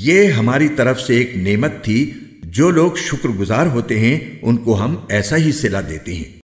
ये हमारी तरफ़ से एक नेमत थी, जो लोग शुक्रगुजार होते हैं, उनको हम ऐसा ही सिला देते हैं।